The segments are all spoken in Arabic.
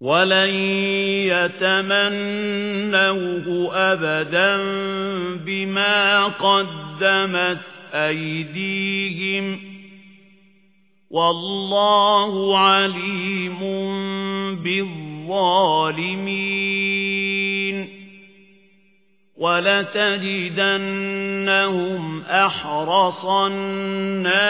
وَلَن يَتَمَنَّوْهُ أَبَدًا بِمَا قَدَّمَتْ أَيْدِيهِمْ وَاللَّهُ عَلِيمٌ بِالظَّالِمِينَ وَلَتَجِدَنَّهُمْ أَحْرَصَ النَّاسِ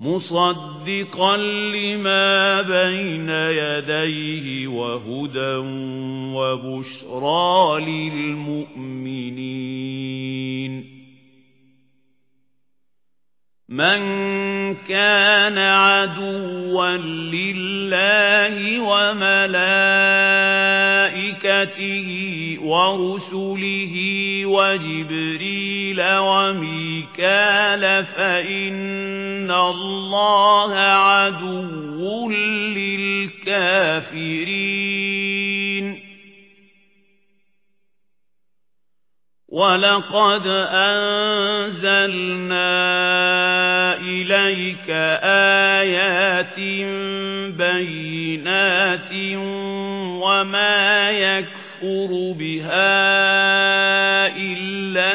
مُصَدِّقًا لِمَا بَيْنَ يَدَيْهِ وَهُدًى وَبُشْرَى لِلْمُؤْمِنِينَ. مَنْ كَانَ عَدُوًّا لِلَّهِ وَمَلَائِكَتِهِ وَرُسُلِهِ وَجِبْرِيلَ وَمِيكَالَ فَإِنَّ اللَّهَ عَدُوٌّ لِلْكَافِرِينَ وَلَقَدْ أَنزَلْنَا إِلَيْكَ آيَاتٍ بَيِّنَاتٍ وَمَا يَكْفُرُ بِهَا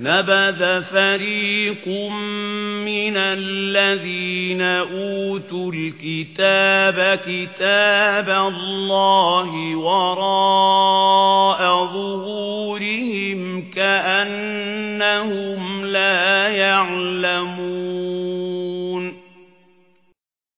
نَبَذَ فَرِيقٌ مِنَ الَّذِينَ أُوتُوا الْكِتَابَ كِتَابَ اللَّهِ وَرَاءَ ظُهُورِهِمْ كَأَنَّهُمْ لَا يَعْلَمُونَ.